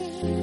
everything